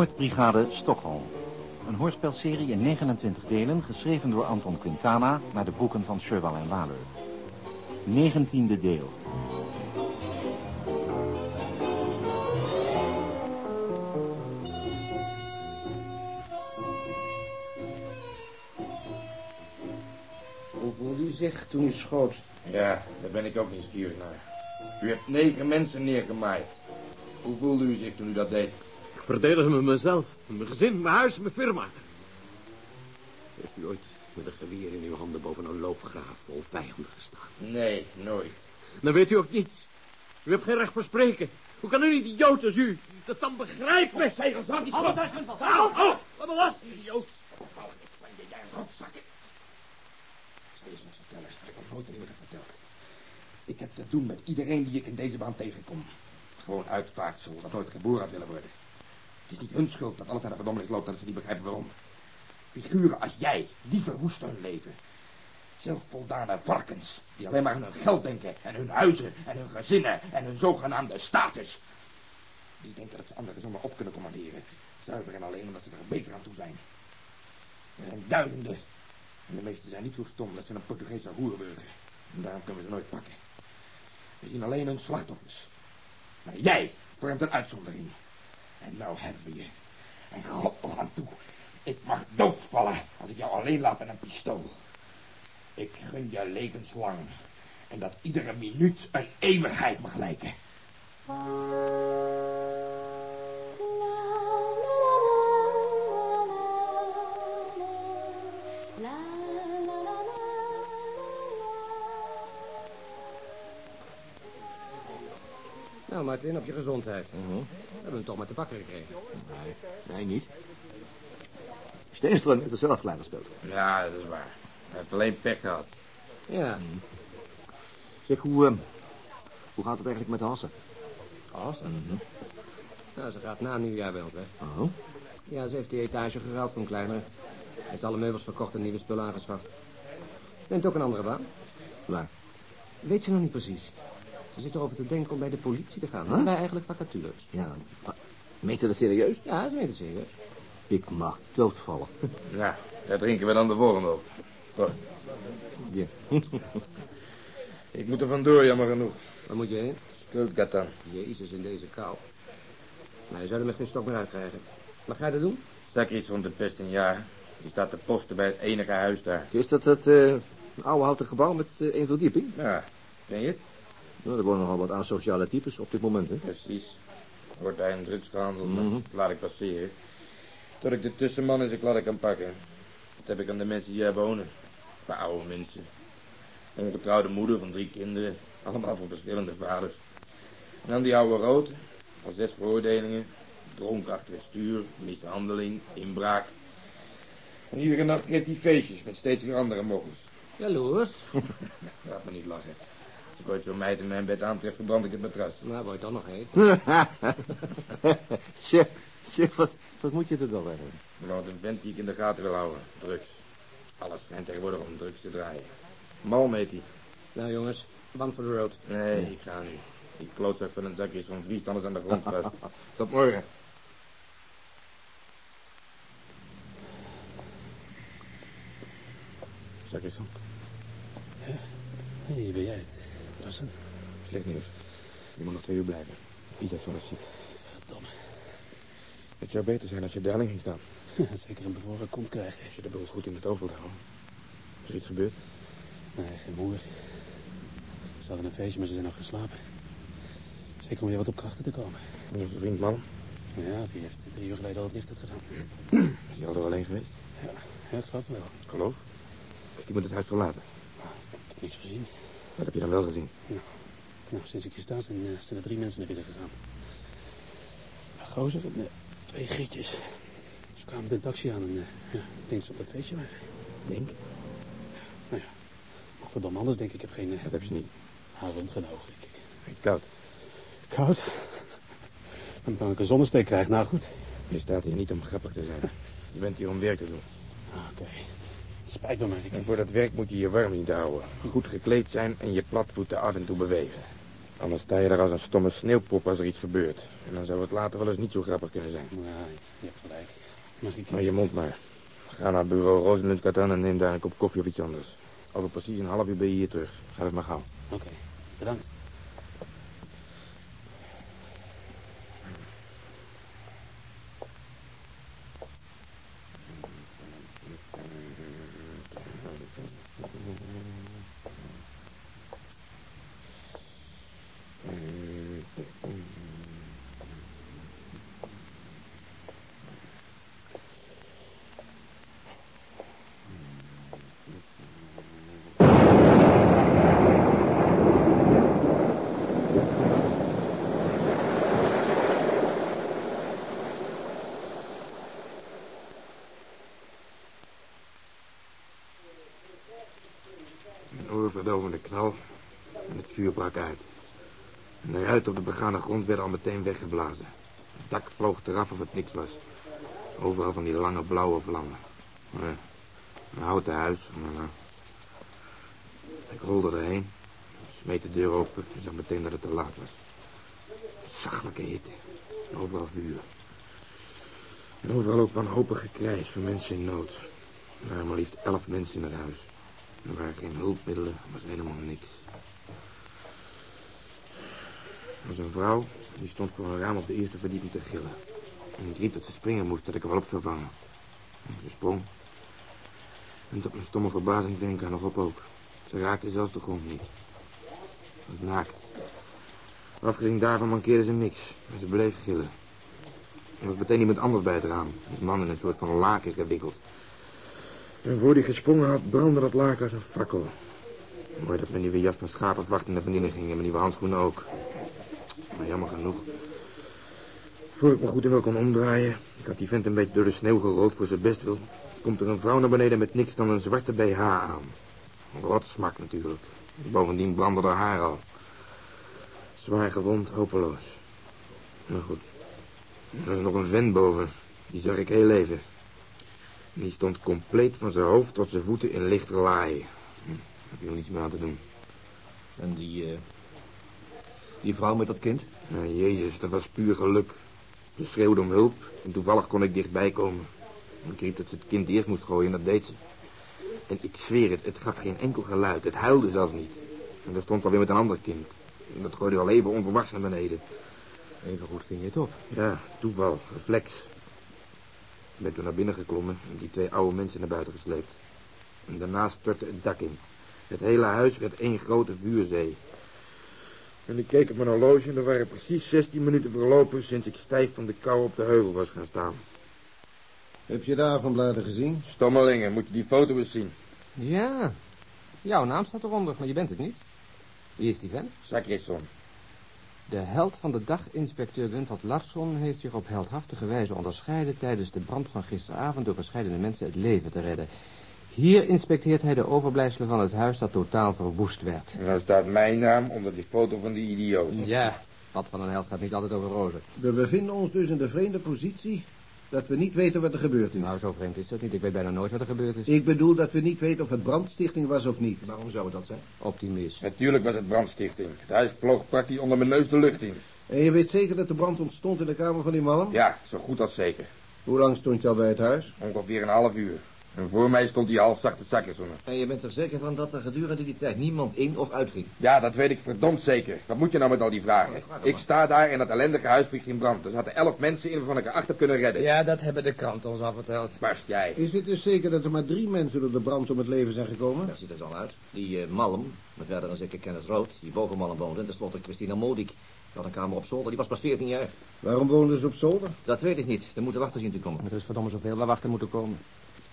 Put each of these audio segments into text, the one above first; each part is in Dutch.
Moordbrigade Stockholm. Een hoorspelserie in 29 delen, geschreven door Anton Quintana... naar de boeken van Sherwal en Waler. 19e deel. Hoe voelde u zich toen u schoot? Ja, daar ben ik ook nieuwsgierig naar. U hebt negen mensen neergemaaid. Hoe voelde u zich toen u dat deed? Ik verdedigde me mezelf, mijn gezin, mijn huis, mijn firma. Heeft u ooit met een geweer in uw handen boven een loopgraaf vol vijanden gestaan? Nee, nooit. Dan weet u ook niets. U hebt geen recht voor spreken. Hoe kan u niet idioot als u dat dan begrijpen? Zegels, houd die schot! Au, au! Wat een last, idioot! Van je, jij rotzak. Ik zal je eens wat vertellen. Dat heb ik nog nooit aan iemand verteld. Ik heb te doen met iedereen die ik in deze baan tegenkom. Gewoon uitvaartsel dat nooit geboren had willen worden. Het is niet hun schuld dat alles naar de verdommenis loopt en dat ze niet begrijpen waarom. Figuren als jij, die verwoesten hun leven. Zelfvoldane varkens, die alleen maar aan hun geld denken en hun huizen en hun gezinnen en hun zogenaamde status. Die denken dat ze anderen zomaar op kunnen commanderen. Zuiver en alleen omdat ze er beter aan toe zijn. Er zijn duizenden. En de meesten zijn niet zo stom dat ze een Portugese hoer wurgen. En daarom kunnen we ze nooit pakken. We zien alleen hun slachtoffers. Maar jij vormt een uitzondering. En nou hebben we je. En god nog aan toe. Ik mag doodvallen als ik jou alleen laat met een pistool. Ik gun je levenslang. En dat iedere minuut een eeuwigheid mag lijken. Nou, Martin, op je gezondheid. We hebben hem toch met de bakker gekregen. Nee, nee, niet. Steenström heeft er zelf klaar gespeeld. Ja, dat is waar. Hij heeft alleen pech gehad. Ja, Zeg, hoe, eh, hoe gaat het eigenlijk met Hassen? awesome. Nou, ze gaat na nieuwjaar bij ons weg. Oh, Ja, ze heeft die etage geruild voor een kleinere. Heeft alle meubels verkocht en nieuwe spullen aangeschaft. Ze neemt ook een andere baan. waar? Weet ze nog niet precies. Ze zit erover te denken om bij de politie te gaan. Huh? Bij eigenlijk vacatures. Ja, meent ze dat serieus? Ja, ze meent het serieus. Ik mag doodvallen. Ja, daar drinken we dan de volgende op. Goed. Ja. Ik moet er vandoor, jammer genoeg. Waar moet je heen? Stuttgart Jezus, in deze kou. Maar je zou er met geen stok meer uitkrijgen. Wat ga je dat doen? Zakjes rond het best een jaar. Die staat te posten bij het enige huis daar. Is dat dat eh, oude houten gebouw met eh, één verdieping? Ja, ken je het? Nou, er wonen nogal wat asociale types op dit moment, hè? Precies. Wordt daar in drugs gehandeld, Mhm. maar dat laat ik passeren. Tot ik de tussenman in zijn kladden kan pakken. Dat heb ik aan de mensen die hier wonen. Een paar oude mensen. Een ongetrouwde moeder van drie kinderen. Allemaal van verschillende vaders. En dan die oude rood. Al zes veroordelingen. Dronken achter het stuur. Mishandeling. Inbraak. En iedere nacht geeft hij feestjes met steeds weer andere mokkels. Jaloers. Laat me niet lachen. Als ik ooit zo'n meid in mijn bed aantref, verbrand ik het matras. Nou, word je dan nog heet. zeg, zeg wat, wat moet je er wel hebben? Nou, een vent die ik in de gaten wil houden. Drugs. Alles schijnt tegenwoordig om drugs te draaien. Malm heet hij. Nou, jongens, bang voor de road. Nee, ik ga nu. Die klootzak van een zakje is van vriest anders aan de grond vast. Tot morgen. Zakjes van. Hier ben jij het. Slecht nieuws. Je moet nog twee uur blijven. Isaacson is ziek. Verdomme. Het zou beter zijn als je daarin ging staan. Zeker een bevoren kont krijgen. Als je de boel goed in het oog wilt houden. Is er iets gebeurd? Nee, geen moer. Ze hadden een feestje, maar ze zijn nog geslapen. Zeker om weer wat op krachten te komen. Onze vriend man. Ja, die heeft drie uur geleden al het licht uitgedaan. Is hij al er alleen geweest? Ja, ik geloof wel. Geloof. Die moet het huis verlaten. Ik heb niks gezien. Wat heb je dan wel gezien? Nou, sinds ik hier sta zijn, eh, zijn er drie mensen naar binnen gegaan. Een gozer en eh, twee gietjes. Ze kwamen met een taxi aan en eh, ja, ik denk dat ze op dat feestje waren. Denk. Nou ja, ook wat dan anders denk ik. Ik heb geen uh, Dat heb je niet. haar röntgenogen. Ik, ik, koud? koud. Dan kan ik een zonnesteek krijgen. Nou goed. Je staat hier niet om grappig te zijn. Je bent hier om werk te doen. Ah, Oké. Spijt me, maar ik... En voor dat werk moet je je warm niet houden. Goed gekleed zijn en je platvoeten af en toe bewegen. Anders sta je daar als een stomme sneeuwpop als er iets gebeurt. En dan zou het later wel eens niet zo grappig kunnen zijn. Ja, je hebt gelijk. Mag ik... Maar je mond maar. Ga naar bureau Rosenlund aan en neem daar een kop koffie of iets anders. Over precies een half uur ben je hier terug. Ga dus maar gauw. Oké, bedankt. Een oorverdovende knal en het vuur brak uit. De ruiten op de begane grond werden al meteen weggeblazen. Het dak vloog eraf of het niks was. Overal van die lange blauwe vlammen. Ja, een houten huis. Ik rolde erheen, smeet de deur open en zag meteen dat het te laat was. Zachelijke hitte. Overal vuur. En overal ook wanhopig gekrijs van mensen in nood. Er waren maar liefst elf mensen in het huis. Er waren geen hulpmiddelen, er was helemaal niks. Er was een vrouw, die stond voor een raam op de eerste verdieping te gillen. En ik riep dat ze springen moest, dat ik haar wel op zou vangen. En ze sprong. En tot mijn stomme verbazing ik haar nog op ook. Ze raakte zelfs de grond niet. Ze was naakt. Afgezien daarvan mankeerde ze niks. En ze bleef gillen. Er was meteen iemand anders bij het raam. Een man in een soort van laken gewikkeld. En voor die gesprongen had, brandde dat laken als een fakkel. Mooi dat mijn nieuwe jas van schapenwacht in de verdiening ging en mijn nieuwe handschoenen ook. Maar jammer genoeg. Voor ik me goed in wel kon omdraaien, ik had die vent een beetje door de sneeuw gerold voor zijn best wil, komt er een vrouw naar beneden met niks dan een zwarte BH aan. Wat smak natuurlijk. Bovendien brandde haar haar al. Zwaar gewond, hopeloos. Maar goed. Er was nog een vent boven. Die zag ik heel even. Die stond compleet van zijn hoofd tot zijn voeten in licht laai. Hm, Er viel niets meer aan te doen. En die, eh, die vrouw met dat kind? Nou, jezus, dat was puur geluk. Ze schreeuwde om hulp en toevallig kon ik dichtbij komen. Ik riep dat ze het kind eerst moest gooien en dat deed ze. En ik zweer het, het gaf geen enkel geluid. Het huilde zelfs niet. En daar stond alweer met een ander kind. En dat gooide al even onverwachts naar beneden. Even goed ving je het op. Ja, toeval, reflex. Ik ben toen naar binnen geklommen en die twee oude mensen naar buiten gesleept. En daarna stortte het dak in. Het hele huis werd één grote vuurzee. En ik keek op mijn horloge en er waren precies 16 minuten verlopen sinds ik stijf van de kou op de heuvel was gaan staan. Heb je de avondbladen gezien? Stommelingen, moet je die foto eens zien. Ja, jouw naam staat eronder, maar je bent het niet. Wie is die vent? Sacrisson. De held van de dag, inspecteur Gunvald Larsson, heeft zich op heldhaftige wijze onderscheiden tijdens de brand van gisteravond door verschillende mensen het leven te redden. Hier inspecteert hij de overblijfselen van het huis dat totaal verwoest werd. En nou staat mijn naam onder die foto van die idioot. Ja, wat van een held gaat niet altijd over rozen. We bevinden ons dus in de vreemde positie dat we niet weten wat er gebeurd is. Nou, zo vreemd is dat niet. Ik weet bijna nooit wat er gebeurd is. Ik bedoel dat we niet weten of het brandstichting was of niet. Waarom zou het dat zijn? Optimist. Natuurlijk was het brandstichting. Het huis vloog praktisch onder mijn neus de lucht in. En je weet zeker dat de brand ontstond in de kamer van die man? Ja, zo goed als zeker. Hoe lang stond je al bij het huis? Ongeveer een half uur. En voor mij stond die halfzachte Sacrisson. En je bent er zeker van dat er gedurende die tijd niemand in of uitging? Ja, dat weet ik verdomd zeker. Wat moet je nou met al die vragen? Ik sta daar in dat ellendige huis vliegt in brand. Er zaten elf mensen in waarvan ik er acht heb kunnen redden. Ja, dat hebben de kranten ons al verteld. Barst jij. Is het dus zeker dat er maar drie mensen door de brand om het leven zijn gekomen? Daar ziet het al uit. Die eh, Malm, met verder dan zeker Kenneth Rood, die boven Malm woonde, en tenslotte Christina Modik. Die had een kamer op zolder, die was pas 14 jaar. Waarom woonden ze op zolder? Dat weet ik niet. Er moeten wachten zien te komen. Er is verdomme zoveel waar wachten moeten komen.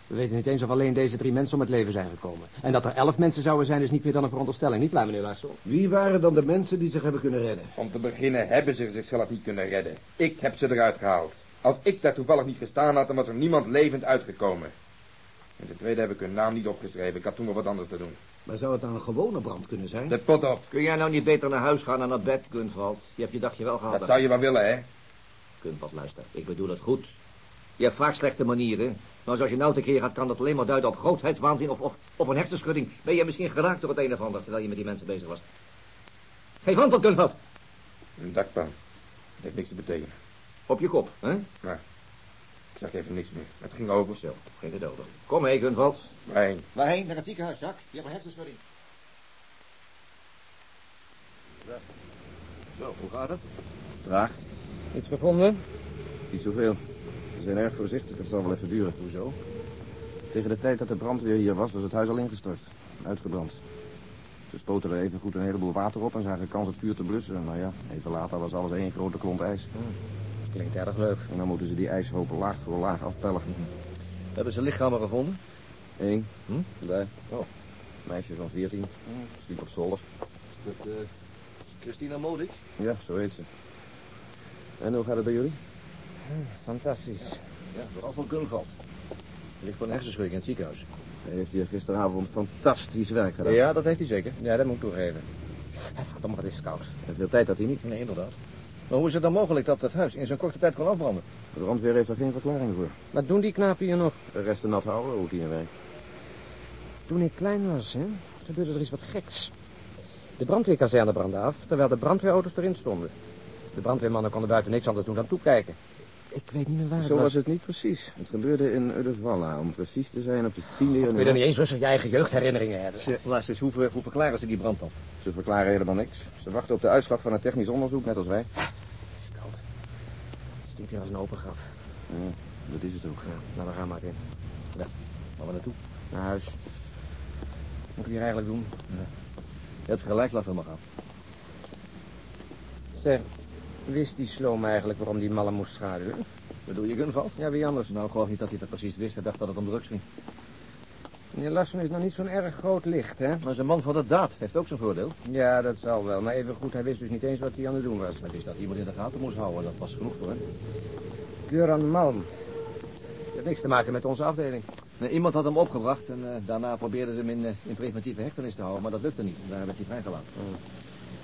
We weten niet eens of alleen deze drie mensen om het leven zijn gekomen. En dat er elf mensen zouden zijn is niet meer dan een veronderstelling. Niet waar, meneer Larsson? Wie waren dan de mensen die zich hebben kunnen redden? Om te beginnen hebben ze zichzelf niet kunnen redden. Ik heb ze eruit gehaald. Als ik daar toevallig niet gestaan had, dan was er niemand levend uitgekomen. En ten tweede heb ik hun naam niet opgeschreven. Ik had toen nog wat anders te doen. Maar zou het dan een gewone brand kunnen zijn? De pot op. Kun jij nou niet beter naar huis gaan en naar bed, Gunvald? Je hebt je dagje wel gehad. Dat zou je wel willen, hè? Gunvald, luister. Ik bedoel het goed. Je hebt vaak slechte manieren. Maar zoals je nou tekeer gaat, kan dat alleen maar duiden op grootheidswaanzin of, of, of een hersenschudding. Ben je misschien geraakt door het een of ander, terwijl je met die mensen bezig was. Geef antwoord, Gunveld. Een dakpan. Het heeft niks te betekenen. Op je kop, hè? Ik zag even niks meer. Het ging over. Zo, geen te doden. Kom mee, Gunveld. Waarheen? Waarheen? Naar het ziekenhuis, Jacques. Je hebt een hersenschudding. Zo, hoe gaat het? Traag. Iets gevonden? Niet zoveel. Ze zijn erg voorzichtig. Het zal wel even duren. Hoezo? Tegen de tijd dat de brandweer hier was, was het huis al ingestort. Uitgebrand. Ze spoten er even goed een heleboel water op en zagen kans het vuur te blussen. Maar ja, even later was alles één grote klont ijs. Klinkt erg leuk. En dan moeten ze die ijshopen laag voor laag afpellen. Hebben ze lichamen gevonden? Eén. Hm? Daar. Oh. Meisje van 14. Sliep op zolder. Is dat, eh, Christina Modik? Ja, zo heet ze. En hoe gaat het bij jullie? Fantastisch. Ja, vooral van Gunveld. Ligt voor een hersenschudding in het ziekenhuis. Hij heeft hier gisteravond fantastisch werk gedaan. Ja, dat heeft hij zeker. Ja, dat moet ik toegeven. Verdomme, wat is het koud. En veel tijd had hij niet. Nee, inderdaad. Maar hoe is het dan mogelijk dat het huis in zo'n korte tijd kon afbranden? De brandweer heeft er geen verklaring voor. Wat doen die knapen hier nog? De resten nat houden, routinewerk. Toen ik klein was, hè, gebeurde er iets wat geks. De brandweerkazerne brandde af, terwijl de brandweerauto's erin stonden. De brandweermannen konden buiten niks anders doen dan toekijken. Ik weet niet meer waar het Zo was. was het niet precies. Het gebeurde in Uddevalla, om precies te zijn op de 10e Kun je er januari. niet eens rustig je eigen jeugdherinneringen hebben? Ze, luister eens, hoe, ver- hoe verklaren ze die brand dan? Ze verklaren helemaal niks. Ze wachten op de uitslag van het technisch onderzoek, net als wij. Koud. Het stinkt hier als een open graf. Ja, dat is het ook. Ja, nou, we gaan maar in. Waar we naartoe? Naar huis. Wat moet ik hier eigenlijk doen? Je hebt gelijk, laten we maar gaan. Zeg, wist die sloom eigenlijk waarom die malle moest schaduwen? Bedoel je Gunvald? Ja, wie anders? Nou, geloof niet dat hij dat precies wist. Hij dacht dat het om drugs ging. Meneer Larsson is nog niet zo'n erg groot licht, hè? Maar zijn man van de daad heeft ook zijn voordeel. Ja, dat zal wel. Maar even goed, hij wist dus niet eens wat hij aan het doen was. Hij wist dat iemand in de gaten moest houden. Dat was genoeg voor hem. Göran Malm. Dat heeft niks te maken met onze afdeling. Nee, iemand had hem opgebracht en eh, daarna probeerden ze hem in, eh, in preventieve hechtenis te houden. Maar dat lukte niet. Daar werd hij vrijgelaten.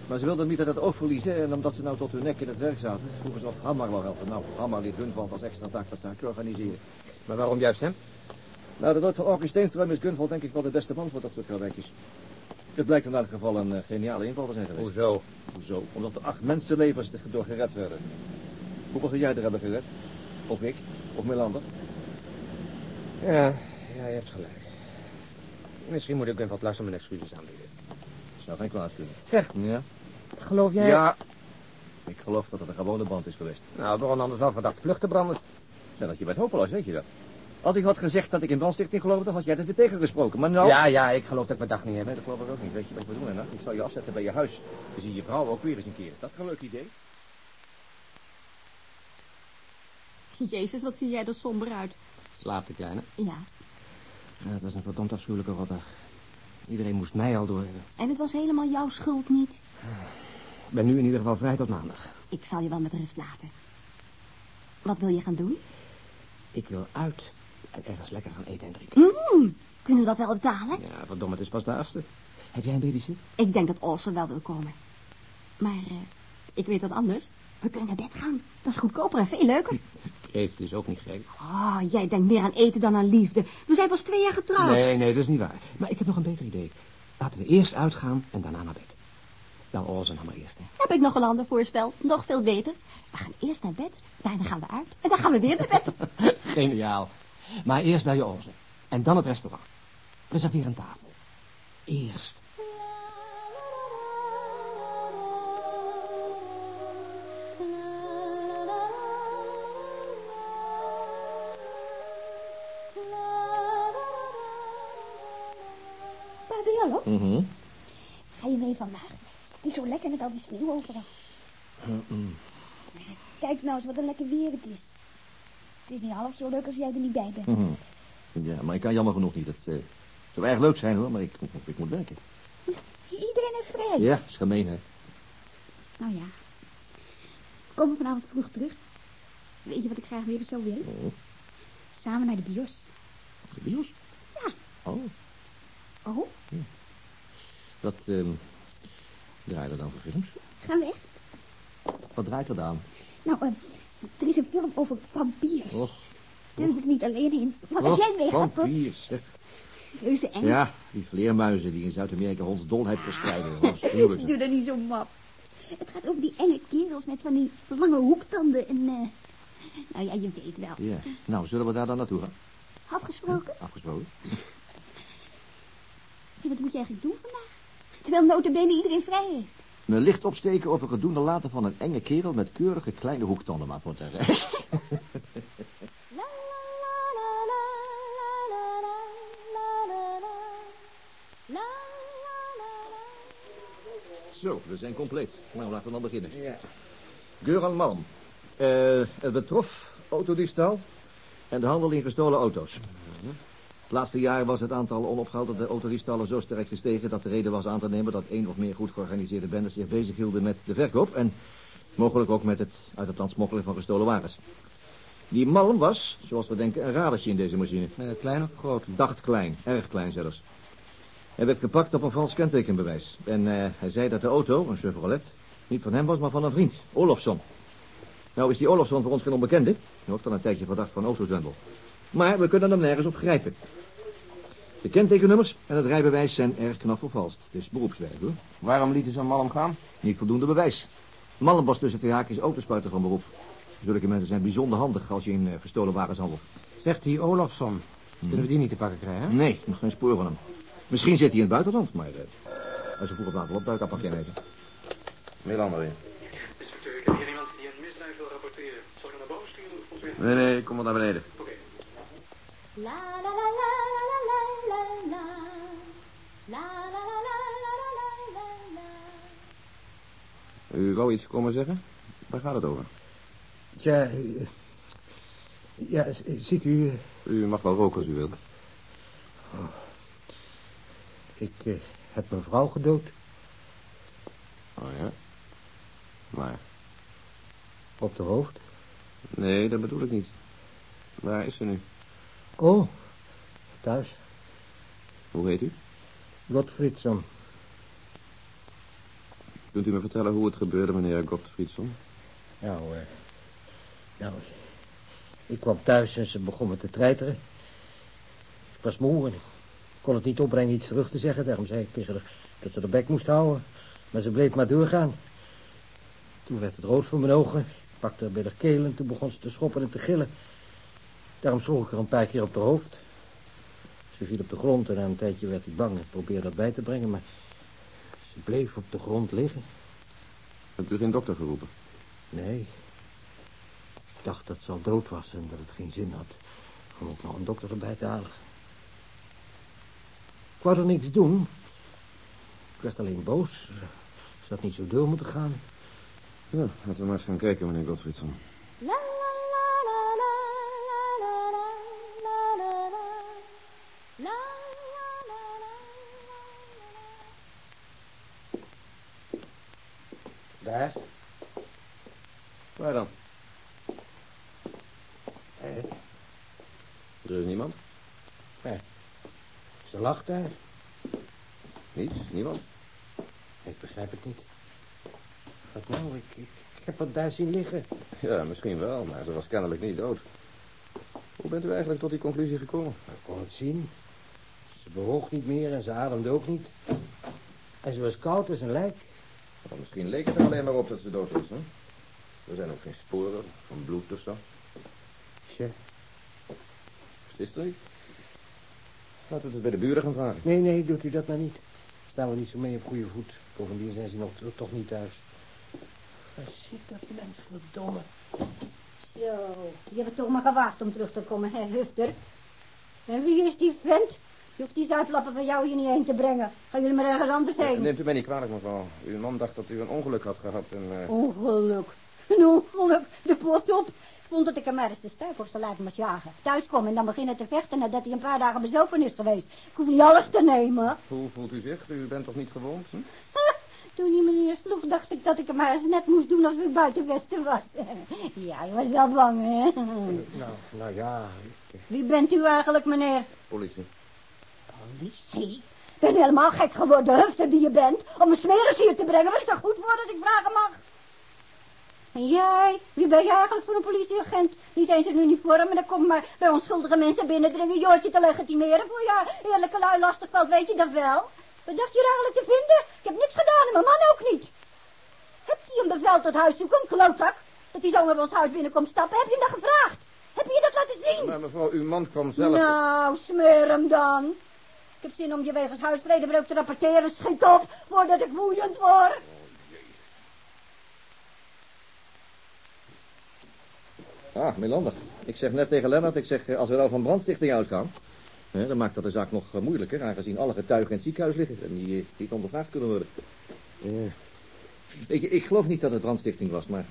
Maar ze wilden niet uit het oog verliezen. En omdat ze nou tot hun nek in het werk zaten, vroegen ze of Hammar wel helpen. Nou, Hammar liet Gunvald als extra taak dat zaakje organiseren. Maar waarom juist hem? Nou, de dood van Orke Steenström is Gunvald denk ik wel de beste man voor dat soort karweitjes. Het blijkt in elk geval een eh, geniale inval te zijn geweest. Hoezo? Hoezo? Omdat er acht mensenlevens door gered werden. Hoeveel zou jij er hebben gered? Of ik? Of Melander? Ja, ja, je hebt gelijk. Misschien moet ik Gunvald Larsson mijn excuses aanbieden. Zou geen kwaad kunnen. Zeg, Ja? geloof jij... Ja. Ik geloof dat het een gewone band is geweest. Nou, waarom anders wel verdacht vluchtenbranden? Zeg dat je bent hopeloos, weet je dat? Als ik had gezegd dat ik in brandstichting geloofde, had jij het weer tegengesproken. Maar nou... Ja, ja, ik geloof dat ik verdacht niet heb. Nee, dat geloof ik ook niet. Weet je wat ik bedoel, hè? Ik zal je afzetten bij je huis. Dan zie je je vrouw ook weer eens een keer. Is dat een leuk idee? Jezus, wat zie jij er somber uit. Slaap de kleine. Ja, Ja, het was een verdomd afschuwelijke rotdag. Iedereen moest mij al doorhebben. en het was helemaal jouw schuld niet. Ik ben nu in ieder geval vrij tot maandag. Ik zal je wel met rust laten. Wat wil je gaan doen? Ik wil uit en ergens lekker gaan eten en drinken. Mm, kunnen we dat wel betalen? Ja, verdomme, het is pas de achtste. Heb jij een babysit? Ik denk dat Olsen wel wil komen. Maar eh, ik weet wat anders. We kunnen naar bed gaan. Dat is goedkoper en veel leuker. Kreeft is ook niet gek. Oh, jij denkt meer aan eten dan aan liefde. We zijn pas twee jaar getrouwd. Nee, nee, dat is niet waar. Maar ik heb nog een beter idee. Laten we eerst uitgaan en daarna naar bed. Wel, Olsen nou maar eerst, hè. Heb ik nog een ander voorstel. Nog veel beter. We gaan eerst naar bed, daarna gaan we uit. En dan gaan we weer naar bed. Geniaal. Maar eerst bij je Olsen. En dan het restaurant. Reserveer een tafel. Eerst. Mhm. ga je mee vandaag? Het is zo lekker met al die sneeuw overal. Kijk nou eens wat een lekker weer het is. Het is niet half zo leuk als jij er niet bij bent. Mhm. Ja, maar ik kan jammer genoeg niet. Het eh, zou erg leuk zijn hoor, maar ik, ik moet werken. Iedereen heeft vrij. Ja, is gemeen hè. Nou ja. We komen vanavond vroeg terug. Weet je wat ik graag weer eens zou willen? Oh, Samen naar de bios. de bios? Ja. Oh, Oh, wat ehm draait er dan voor films? ga weg. Wat draait er dan? Nou, eh, er is een film over vampiers. Och, Daar hoef ik niet alleen heen. Maar als och, jij mee gaat, hoor. vampiers, hè. Reuze eng. Ja, die vleermuizen die in Zuid-Amerika hondsdolheid verspreiden. Gruwelijk. Doe dat niet zo map. Het gaat over die enge kerels met van die lange hoektanden en... eh, nou ja, je weet wel. Ja. Nou, zullen we daar dan naartoe gaan? Afgesproken? Afgesproken. En wat moet je eigenlijk doen vandaag? Terwijl notabene iedereen vrij heeft. Een licht opsteken over het doen laten van een enge kerel... met keurige kleine hoektanden, maar voor de rest... Zo, we zijn compleet. Nou, laten we dan beginnen. Ja. Göran Malm. Eh, het betrof autodiefstal en de handel in gestolen auto's. Laatste jaar was het aantal onopgehalte autodiefstallen zo sterk gestegen... dat de reden was aan te nemen dat één of meer goed georganiseerde bendes zich bezighielden met de verkoop... en mogelijk ook met het uit het land smokkelen van gestolen wagens. Die Malm was, zoals we denken, een radertje in deze machine. Eh, klein of groot? Dacht klein, erg klein zelfs. Hij werd gepakt op een vals kentekenbewijs. En eh, hij zei dat de auto, een Chevrolet, niet van hem was, maar van een vriend, Olofsson. Nou is die Olofsson voor ons geen onbekende. Hij wordt al een tijdje verdacht van autozwendel. Maar we kunnen hem nergens op grijpen. De kentekennummers en het rijbewijs zijn erg knap vervalst. Het is beroepswerk, hoor. Waarom lieten ze Malm gaan? Niet voldoende bewijs. Malm was tussen twee haakjes autospuiter van beroep. Zulke mensen zijn bijzonder handig als je in eh, gestolen wagens handelt. Zegt die Olofsson. Kunnen we die niet te pakken krijgen? Nee, nog geen spoor van hem. Misschien zit hij in het buitenland, maar eh, als ze vroeg of laat wel opduikt, pak jij even. Milan weer. Inspecteur, ik heb hier iemand die een misdrijf wil rapporteren. Zal ik hem naar boven sturen of moet weer? Nee, nee, kom maar naar beneden. La la la la la la la la. La la la la la la la la. U wou iets komen zeggen? Waar gaat het over? Tja, eh, ja, ziet u, eh, U mag wel roken als u wilt. ik eh, heb mijn vrouw gedood Oh ja? Maar, op de hoofd. nee, dat bedoel ik niet. Waar is ze nu? Oh, thuis. Hoe heet u? Gottfriedson. Kunt u me vertellen hoe het gebeurde, meneer Gottfriedson? Nou, eh, nou, ik kwam thuis en ze begon me te treiteren. Ik was moe en ik kon het niet opbrengen iets terug te zeggen. Daarom zei ik dat ze de bek moest houden. Maar ze bleef maar doorgaan. Toen werd het rood voor mijn ogen. Ik pakte haar bij de keel en toen begon ze te schoppen en te gillen. Daarom sloeg ik er een paar keer op de hoofd. Ze viel op de grond en na een tijdje werd ik bang en probeerde dat bij te brengen, maar ze bleef op de grond liggen. Hebt u geen dokter geroepen? Nee. Ik dacht dat ze al dood was en dat het geen zin had om ook nog een dokter erbij te halen. Ik wou er niks doen. Ik werd alleen boos. Ze had niet zo door moeten gaan. Ja, laten we maar eens gaan kijken, meneer Gottfriedson. La la la Daar. Waar dan? Eh, Er is niemand? ze lag daar. Niets? Niemand? Ik begrijp het niet. Wat nou? Ik, ik, ik heb haar daar zien liggen. Ja, misschien wel, maar ze was kennelijk niet dood. Hoe bent u eigenlijk tot die conclusie gekomen? Ik kon het zien. Ze bewoog niet meer en ze ademde ook niet. En ze was koud als een lijk. Misschien leek het er alleen maar op dat ze dood was, hè? Er zijn ook geen sporen van bloed of zo. Tja. Er niet? Laten we het bij de buren gaan vragen. Nee, nee, doet u dat maar niet. Staan we niet zo mee op goede voet. Bovendien zijn ze nog toch niet thuis. Waar zit dat mens, verdomme? Zo, je hebt toch maar gewacht om terug te komen, hè, Hufter? En wie is die vent? Je hoeft die zuidlappen van jou hier niet heen te brengen. Gaan jullie maar ergens anders heen. Neemt u mij niet kwalijk, mevrouw. Uw man dacht dat u een ongeluk had gehad en... eh, Ongeluk. Een ongeluk. De poort op. Ik vond dat ik hem maar eens de stuip op zou laten maar jagen. Thuis komen en dan beginnen te vechten nadat hij een paar dagen bezopen is geweest. Ik hoef niet alles te nemen. Hoe voelt u zich? U bent toch niet gewond? Hm? Toen hij me neer sloeg, dacht ik dat ik hem maar eens net moest doen als ik buiten Westen was. Ja, je was wel bang, hè? Nou, nou ja. Ik, Wie bent u eigenlijk, meneer? Politie. Politie? Ben helemaal gek geworden, hufter die je bent, om een smeris hier te brengen. Wat is dat goed voor als ik vragen mag? En jij? Wie ben jij eigenlijk voor een politieagent? Niet eens een uniform en dan komt maar bij onschuldige mensen binnendringen Joortje te legitimeren voor je eerlijke lui lastig valt, weet je dat wel? Wat dacht je er eigenlijk te vinden? Ik heb niks gedaan en mijn man ook niet. Hebt hij een bevel tot huis zoeken, klootzak? Dat hij zomaar bij ons huis binnenkomt stappen? Heb je hem dat gevraagd? Heb je je dat laten zien? Maar mevrouw, uw man kwam zelf... Nou, smeer hem dan. Ik heb zin om je wegens huisvredebreuk te rapporteren. Schiet op, voordat ik woedend word. Ah, Melander. Ik zeg net tegen Lennart, ik zeg, eh, als we nou van brandstichting uitgaan... Hè, dan maakt dat de zaak nog eh, moeilijker, aangezien alle getuigen in het ziekenhuis liggen... en die, eh, die ondervraagd kunnen worden. Ik, ik geloof niet dat het brandstichting was, maar...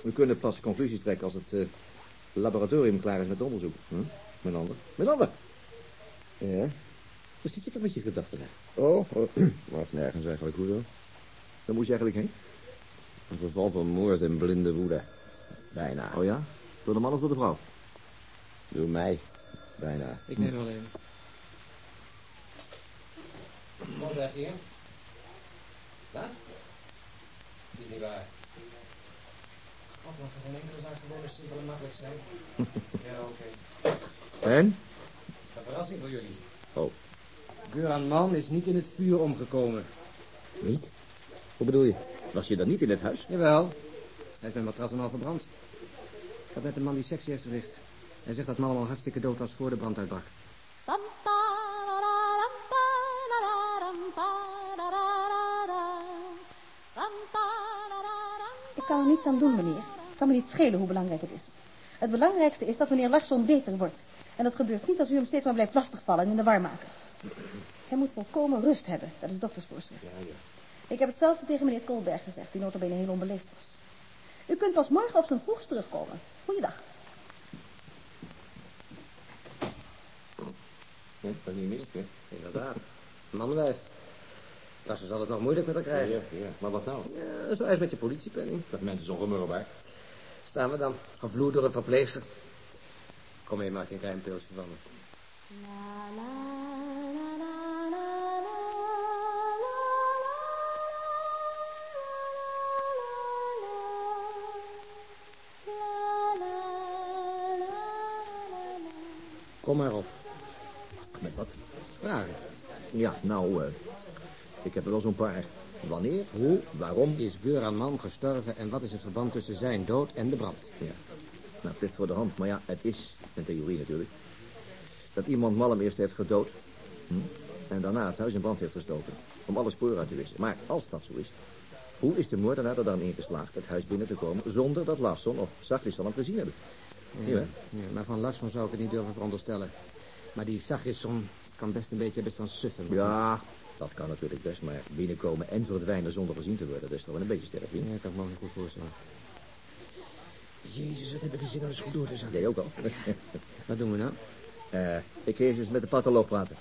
we kunnen pas conclusies trekken als het eh, laboratorium klaar is met onderzoek. Hm? Melander? Melander! Ja? Waar zit je toch met je gedachten? Oh, maar nergens eigenlijk, hoezo? Waar moest je eigenlijk heen? Een verval van moord en blinde woede. Bijna. Oh ja? Door de man of door de vrouw? Door mij. Bijna. Ik neem wel even. Kom weg hier. Wat? Dit is niet waar. God, was er geen enkele zaak gewoon simpel en makkelijk zijn? ja, oké. En? Een verrassing voor jullie. Oh. Guran Man is niet in het vuur omgekomen. Niet? Hoe bedoel je? Was je dan niet in het huis? Jawel. Hij is mijn matras en al verbrand. Ik had net een man die sectie heeft verricht. Hij zegt dat man al hartstikke dood was voor de brand uitbrak. Ik kan er niets aan doen, meneer. Het kan me niet schelen hoe belangrijk het is. Het belangrijkste is dat meneer Larsson beter wordt. En dat gebeurt niet als u hem steeds maar blijft lastigvallen en in de war maken. Hij moet volkomen rust hebben, dat is doktersvoorschrift. Ik heb hetzelfde tegen meneer Kolberg gezegd, die notabene heel onbeleefd was. U kunt pas morgen op zijn vroegst terugkomen. Goeiedag. Ja, dat niet mis, hè? Inderdaad. Manwijf. Lassen zal het nog moeilijk met haar krijgen. ja. Maar wat nou? Ja, zo is met je politiepenning. Dat mensen zo'n gemurrel bij. Staan we dan, gevloerd door een verpleegster. Kom mee, maak je een klein pilsje van me. Kom maar op. Met wat? Vragen. Ja, nou, eh, ik heb er wel zo'n paar. Wanneer, hoe, waarom? Is Guran Man gestorven en wat is het verband tussen zijn dood en de brand? Ja. Nou, ligt voor de hand, maar ja, het is, een theorie natuurlijk, dat iemand Malm eerst heeft gedood hm, en daarna het huis in brand heeft gestoken, om alle sporen uit te wissen. Maar als dat zo is, hoe is de moordenaar er dan in geslaagd het huis binnen te komen zonder dat Larsson of Zachrisson hem gezien hebben? Ja, Ja. ja, maar van Larsson zou ik het niet durven veronderstellen. Maar die Zachrisson kan best een beetje best aan suffen. Ja, dat kan natuurlijk best, maar binnenkomen en verdwijnen zonder gezien te worden, dat is toch wel een beetje sterk, hè? Ja, kan ik me ook niet goed voorstellen. Jezus, wat heb ik er zin om eens goed door te zijn. Jij ook al. Wat doen we nou? Eh, ik ga eens met de patholoog praten.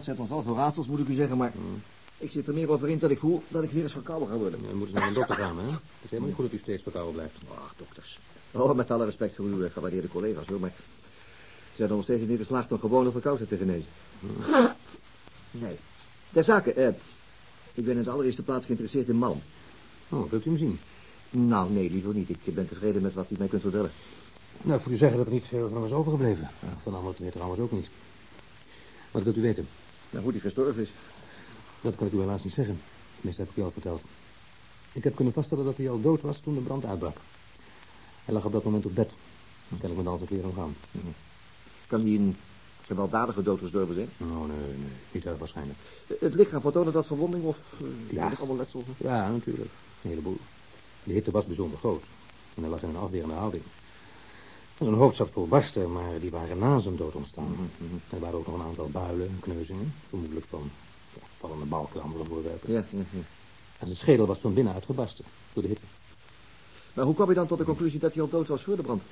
Brand zet ons wel voor raadsels, moet ik u zeggen, maar... Ik zit er meer over in dat ik voel dat ik weer eens verkouden ga worden. Dan moeten ze naar een dokter gaan, hè? Het is helemaal niet goed dat u steeds verkouden blijft. Ach, dokters. Oh, met alle respect voor uw eh, gewaardeerde collega's, hoor, maar... Ze zijn nog steeds niet geslaagd om gewone verkoudheid te genezen. Nee. Ter zake, eh... Ik ben in de allereerste plaats geïnteresseerd in Malm. Oh, wilt u hem zien? Nou, nee, liever niet. Ik ben tevreden met wat u mij kunt vertellen. Nou, ik moet u zeggen dat er niet veel van hem is overgebleven. Ja, van anderen weer trouwens ook niet. Wat wilt u weten? Nou, hoe die gestorven is. Dat kan ik u helaas niet zeggen. Tenminste, heb ik u al verteld. Ik heb kunnen vaststellen dat hij al dood was toen de brand uitbrak. Hij lag op dat moment op bed. Kennelijk met al zijn kleren omgaan. Kan die een gewelddadige dood gestorven zijn? Oh, nee, nee. Niet erg waarschijnlijk. Het lichaam vertoonde dat verwonding of... Uh, Ja. ik allemaal letsel? Ja, natuurlijk. Een heleboel. De hitte was bijzonder groot. En hij lag in een afwerende houding. Zijn hoofd zat vol barsten, maar die waren na zijn dood ontstaan. Er waren ook nog een aantal builen en kneuzingen. Vermoedelijk van ja, vallende balken en andere voorwerpen. Ja. En zijn schedel was van binnen uitgebarsten door de hitte. Maar hoe kwam je dan tot de conclusie dat hij al dood was voor de brand?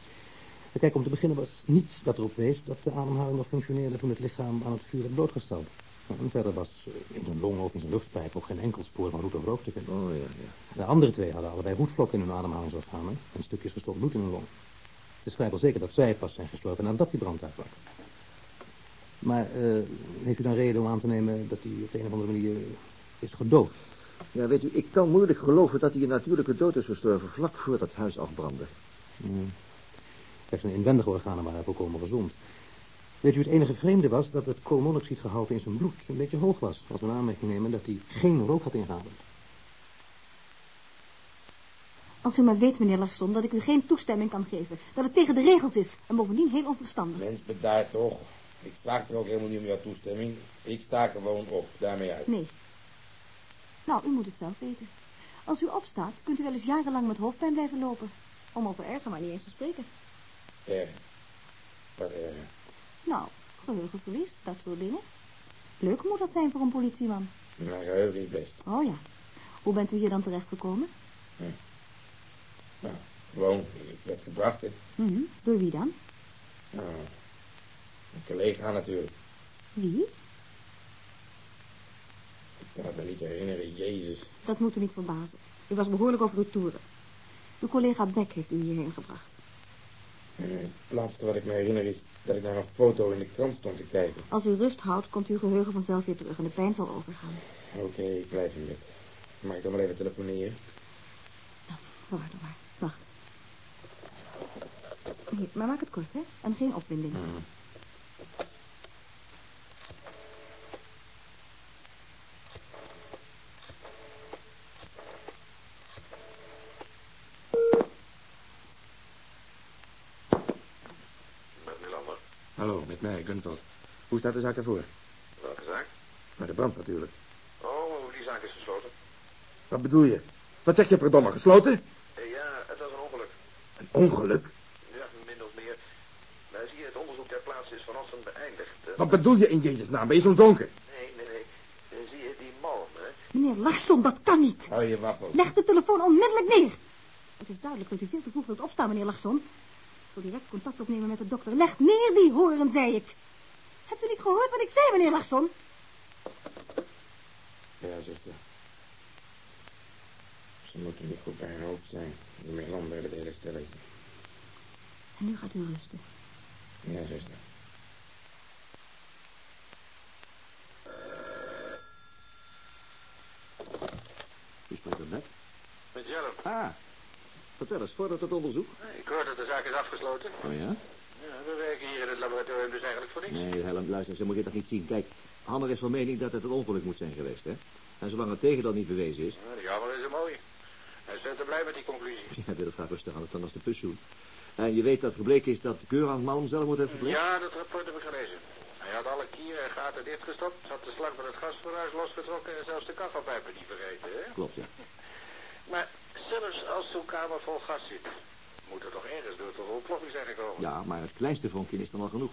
Kijk, om te beginnen was niets dat erop wees dat de ademhaling nog functioneerde toen het lichaam aan het vuur werd blootgesteld. En verder was eh, in zijn long of in zijn luchtpijp ook geen enkel spoor van roet of rook te vinden. Oh, ja, ja. De andere twee hadden allebei roetvlokken in hun ademhalingsorganen en stukjes gestopt bloed in hun long. Is vrijwel zeker dat zij pas zijn gestorven nadat die brand uitbrak. Maar eh, heeft u dan reden om aan te nemen dat hij op de een of andere manier is gedood? Ja, weet u, ik kan moeilijk geloven dat hij een natuurlijke dood is gestorven vlak voor dat huis afbrandde. Hmm. Kijk, zijn inwendige organen waren volkomen gezond. Weet u, het enige vreemde was dat het koolmonoxiedgehalte in zijn bloed een beetje hoog was. Als we in aanmerking nemen dat hij geen rook had ingeademd. Als u maar weet, meneer Larsson, dat ik u geen toestemming kan geven. Dat het tegen de regels is. En bovendien heel onverstandig. Mens, bedaar toch. Ik vraag er ook helemaal niet om jouw toestemming. Ik sta gewoon op, daarmee uit. Nee. Nou, u moet het zelf weten. Als u opstaat, kunt u wel eens jarenlang met hoofdpijn blijven lopen. Om over erger maar niet eens te spreken. Erg. Wat erg. Nou, geheugenverlies, dat soort dingen. Leuk moet dat zijn voor een politieman. Mijn geheugen is best. Oh ja. Hoe bent u hier dan terechtgekomen? Nou, gewoon, ik werd gebracht. hè. Mhm. Door wie dan? Nou, een collega natuurlijk. Wie? Ik kan het me niet herinneren, Jezus. Dat moet u niet verbazen. U was behoorlijk over uw toeren. Uw collega Beck heeft u hierheen gebracht. Het laatste wat ik me herinner is dat ik naar een foto in de krant stond te kijken. Als u rust houdt, komt uw geheugen vanzelf weer terug en de pijn zal overgaan. Oké, ik blijf in bed. Mag ik dan wel even telefoneren? Verwacht maar. Wacht. Hier, maar maak het kort, hè? En geen opwinding. Milander. Hallo, met mij, Gunveld. Hoe staat de zaak ervoor? Welke zaak? Met de brand natuurlijk. Oh, die zaak is gesloten. Wat bedoel je? Wat zeg je verdomme, gesloten? Eh, ja, het was een ongeluk. Een ongeluk? Ja, min of meer. Maar zie je, het onderzoek ter plaatse is vanochtend beëindigd. Wat bedoel je in Jezus naam? Ben je zo'n donker? Nee, nee, nee. Eh, zie je, die malm, hè? Meneer Larsson, dat kan niet. Hou je waffel. Leg de telefoon onmiddellijk neer. Het is duidelijk dat u veel te vroeg wilt opstaan, meneer Larsson. Ik zal direct contact opnemen met de dokter. Leg neer die horen, zei ik. Hebt u niet gehoord wat ik zei, meneer Larsson? Ja, zuster. Ze moeten niet goed bij hun hoofd zijn. Die Melander, het hele stelletje. En nu gaat u rusten. Ja, zuster. U spreekt met Beck? Met zelf. Ah, vertel eens, voordat het onderzoek. Ik hoor dat de zaak is afgesloten. Oh ja? Ja, we werken hier in het laboratorium dus eigenlijk voor niks. Nee, Helen, luister, ze moet je toch niet zien. Kijk, Hammer is van mening dat het een ongeluk moet zijn geweest, hè? En zolang het tegendeel niet bewezen is... Ja, die jammer is een mooie. Hij is er blij met die conclusie. Ja, dit gaat rustig aan, dan als de pusjoen. En je weet dat gebleken is dat Keurang Malm zelf moet heeft gepleegd? Ja, dat rapport heb ik gelezen. Hij had alle kieren en gaten dichtgestopt, had de slag van het gasfornuis losgetrokken en zelfs de kachelpijpen niet vergeten, hè? Klopt, ja. Maar zelfs als zo'n kamer vol gas zit, moet er toch ergens door tot ontploffing zijn gekomen. Ja, maar het kleinste vonkje is dan al genoeg.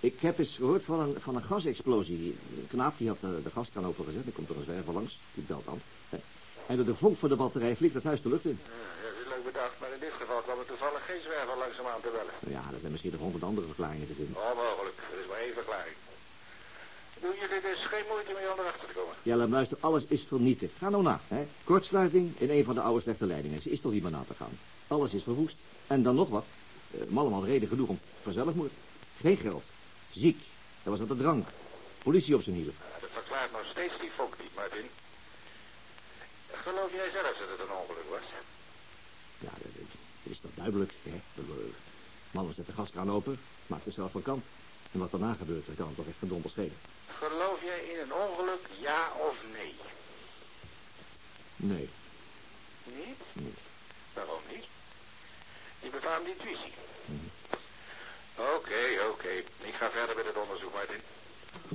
Ik heb eens gehoord van een, van een gasexplosie. Een knaap die had de, de gaskraan opengezet. Er komt er een zwerver langs. Die belt aan. En door de vonk van de batterij vliegt het huis de lucht in. Ja, dat is leuk bedacht, maar in dit geval kwam er toevallig geen zwerver langzaam aan te bellen. Nou ja, er zijn misschien nog honderd andere verklaringen te vinden. Onmogelijk, er is maar één verklaring. Doe je dit dus geen moeite mee om erachter te komen? Ja, luister, alles is vernietigd. Ga nou na, hè. Kortsluiting in een van de oude slechte leidingen. Ze is toch niet meer na te gaan. Alles is verwoest. En dan nog wat. Uh, Malm had reden genoeg om voor zelfmoord. Geen geld. Ziek. Hij was aan de drank. Politie op zijn hielen. Ja, dat verklaart nog steeds die fok niet, Martin. Geloof jij zelf dat het een ongeluk was? Ja, dat, dat is toch duidelijk. Hè? De uh, Malm zet de gaskraan open, maakt zichzelf van kant. En wat daarna gebeurt, dat kan hem toch echt donder schelen. Geloof jij in een ongeluk, ja of nee? Nee. Niet? Nee. Waarom niet? Je befaamde intuïtie. Oké, oké. Ik ga verder met het onderzoek, Martin.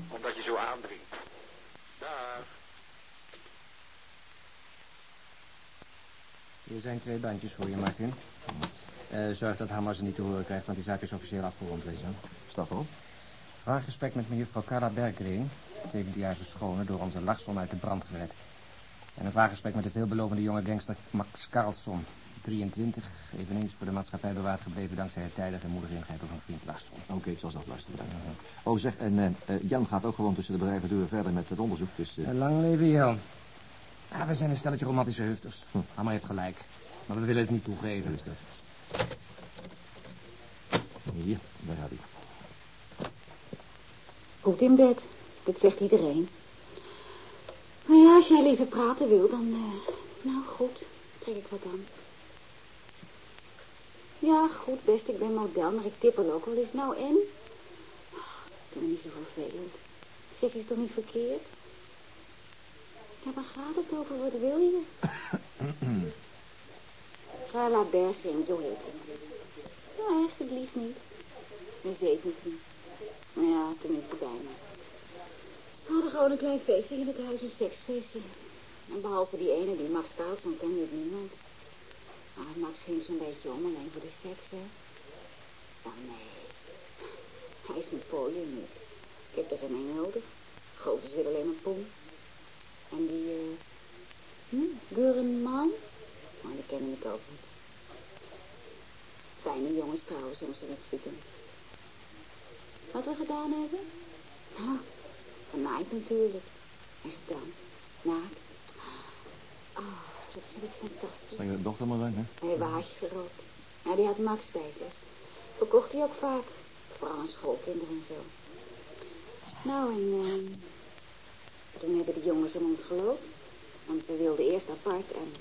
Omdat je zo aandringt. Dag. Hier zijn twee bandjes voor je, Martin. Eh, zorg dat Hammer ze niet te horen krijgt, want die zaak is officieel afgerond, weet je wel. Staat erop. Vraaggesprek met mevrouw Carla Bergreen, 17-jarige schone, door onze Larsson uit de brand gered. En een vraaggesprek met de veelbelovende jonge gangster Max Carlson, 23, eveneens voor de maatschappij bewaard gebleven dankzij het tijdige en moedige ingrijpen van vriend Larsson. Oké, ik zal ze afluisteren. dank. Oh, zeg, en eh, eh, Jan gaat ook gewoon tussen de bedrijven deuren verder met het onderzoek, dus... lang leven Jan. Ja, we zijn een stelletje romantische heusters. Hm. Hammer heeft gelijk. Maar we willen het niet toegeven. Hier, daar gaat hij. Goed in bed. Dat zegt iedereen. Maar ja, als jij liever praten wil, dan... eh, nou, goed. Trek ik wat aan. Ja, goed, best. Ik ben model, maar ik tippel ook wel eens. Nou, en? Ach, Ik ben niet zo vervelend. Zeg, is toch niet verkeerd? Ja, waar gaat het over? Wat wil je? Carla Berggren, zo heet hij. Nou, eigenlijk lief niet. Ik ben 17. Maar ja, tenminste bijna. We hadden gewoon een klein feestje in het huis, een seksfeestje. En behalve die ene, die Max Carlson, kende ik niemand. Maar Max ging zo'n beetje om alleen voor de seks, hè. Oh nee. Hij is mijn pooier niet. Ik heb er geen een nodig. Gozers willen alleen maar pom. En die, eh... Hm? Maar die ken ik ook niet. Fijne jongens trouwens, jongens in het stiekem. Wat we gedaan hebben? Nou, genaaid natuurlijk. En gedanst. Naakt. Oh, dat is iets fantastisch. Zal je dochter maar zijn, hè? Hij waasje gerookt. Ja, die had Max bij zich. Verkocht hij ook vaak. Vooral aan schoolkinderen en zo. Nou, en ehm toen hebben de jongens om ons geloofd. Want we wilden eerst apart en,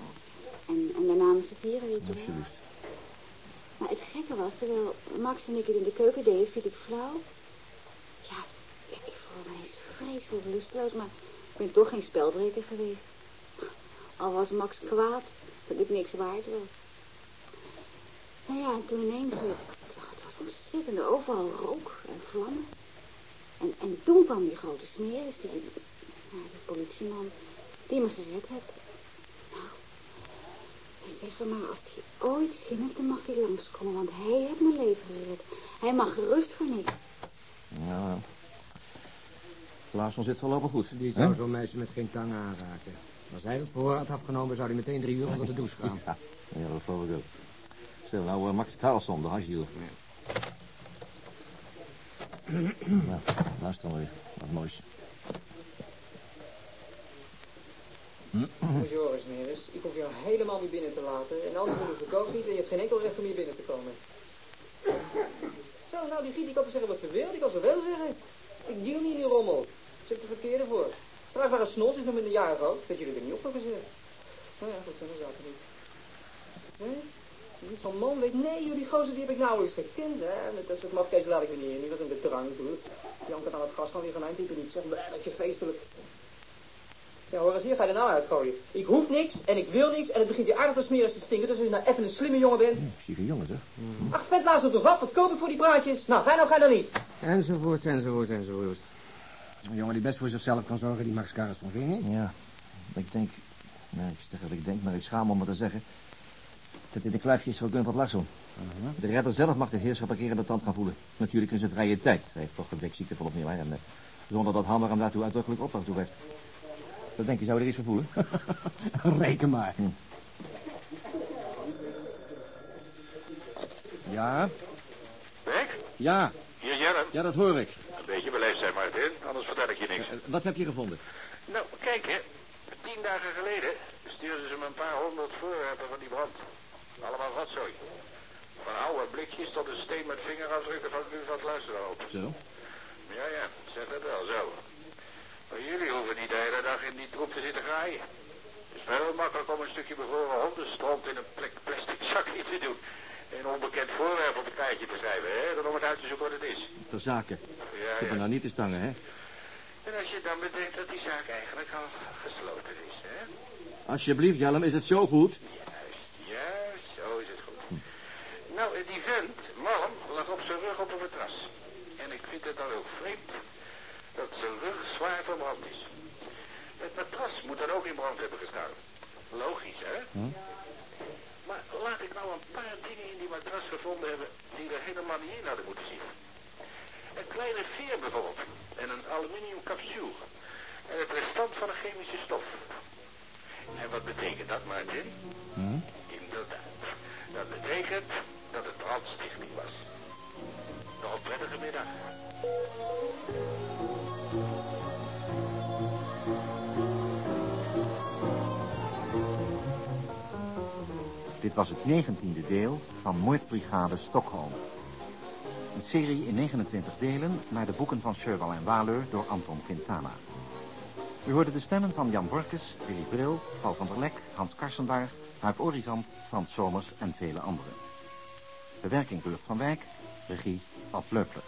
en, en daarna z'n vieren, weet je wel. Maar het gekke was, terwijl Max en ik het in de keuken deden, viel ik flauw. Ja, ja ik voelde me eens vreselijk lusteloos, maar ik ben toch geen spelbreker geweest. Al was Max kwaad dat ik niks waard was. Nou ja, en toen ineens, eh, het was ontzettend overal rook en vlammen. En, en toen kwam die grote smeris, die, ja, die politieman, die me gered heeft. Nou, zeg ze maar, als hij ooit zin heeft, dan mag hij langskomen, want hij heeft mijn leven gered. Hij mag gerust voor niks. Ja. Larsson zit voorlopig goed. Die zou zo'n meisje met geen tang aanraken. Als hij het voor had afgenomen, zou hij meteen drie uur onder de douche gaan. Ja, ja dat geloof ik ook. Stel, nou eh, Max Carlson, de hashdealer. Nou, luister maar weer. Wat moois. Je horen, Smeris. Ik hoef jou helemaal niet binnen te laten. En anders moet ik ook niet. En je hebt geen enkel recht om hier binnen te komen. Zo, nou, die Giet die kan zeggen wat ze wil. Die kan ze wel zeggen. Ik deal niet in die rommel. Zit de verkeerde voor. Straks waren snos is nog minderjarig ook. Dat jullie er niet op hebben gezet. Nou ja, dat zijn de zaken niet. Nee? Zo'n man weet, nee joh, die gozer die heb ik nauwelijks gekend, hè. Met dat soort mafkees laat ik me niet in. Die was een bedrang natuurlijk. Jan kan aan het gas gaan weer gaan eindtypen niet. Zeg, dat je feestelijk. Ja, hoor eens hier, ga je er nou uitgooien. Ik hoef niks en ik wil niks en het begint je aardig te smeren als te stinken. Dus als je nou even een slimme jongen bent. Zieke jongen, zeg. Ach, vet laatst op de vat, wat koop ik voor die praatjes? Nou, ga nou, ga dan niet. Enzovoort, enzovoort, enzovoort. Een jongen die best voor zichzelf kan zorgen, die Max Carlson, vind je niet? Ja, ik denk... Nee, ik zeg wat ik denk, maar ik schaam me om het te zeggen... dat dit een kluifje is van Gunvald Larsson. De redder zelf mag de heerschap een keer in de tand gaan voelen. Natuurlijk in zijn vrije tijd. Hij heeft toch een dekziekte volop niet waar. En, eh, zonder dat Hammer hem daartoe uitdrukkelijk opdracht toe heeft. Wat denk je, zou je er iets voor voelen? Reken maar. Ja? Weg? Ja, Hier, Jerren. ja, dat hoor ik. Een beetje beleefd zijn, Martin, anders vertel ik je niks. Eh, Wat heb je gevonden? Nou, kijk hè. Tien dagen geleden stuurden ze me een paar honderd voorwerpen van die brand. Allemaal rotzooi. Van oude blikjes tot een steen met vingerafdrukken van u van het luisteren op. Zo? Ja, ja, zeg dat wel zo. Maar jullie hoeven niet de hele dag in die troep te zitten graaien. Het is veel makkelijk om een stukje bevroren hondenstront in een plek plastic zakje te doen. En een onbekend voorwerp op het kaartje te schrijven, hè? Dan om het uit te zoeken wat het is. Ter zake. Ja, Zit me ja. nou niet te stangen, hè? En als je dan bedenkt dat die zaak eigenlijk al gesloten is, hè? Alsjeblieft, Jelm, is het zo goed? Juist, juist, zo is het goed. Nou, die vent, Malm, lag op zijn rug op een matras. En ik vind het dan ook vreemd dat zijn rug zwaar verbrand is. Het matras moet dan ook in brand hebben gestaan. Logisch, hè? Maar laat ik nou een paar dingen in die matras gevonden hebben die er helemaal niet in hadden moeten zitten. Een kleine veer bijvoorbeeld. En een aluminium capsule. En het restant van een chemische stof. En wat betekent dat, Martin? Inderdaad. berekend dat het brandstichting was. Nog een prettige middag. Dit was het negentiende deel van Moordbrigade Stockholm. Een serie in 29 delen naar de boeken van Sherwal en Waleur door Anton Quintana. U hoorde de stemmen van Jan Borkes, Willy Bril, Paul van der Lek, Hans Karsenbaar, Huip Orizant, Frans Somers en vele anderen. Bewerking Beurt van Wijk, regie Ad Leupler.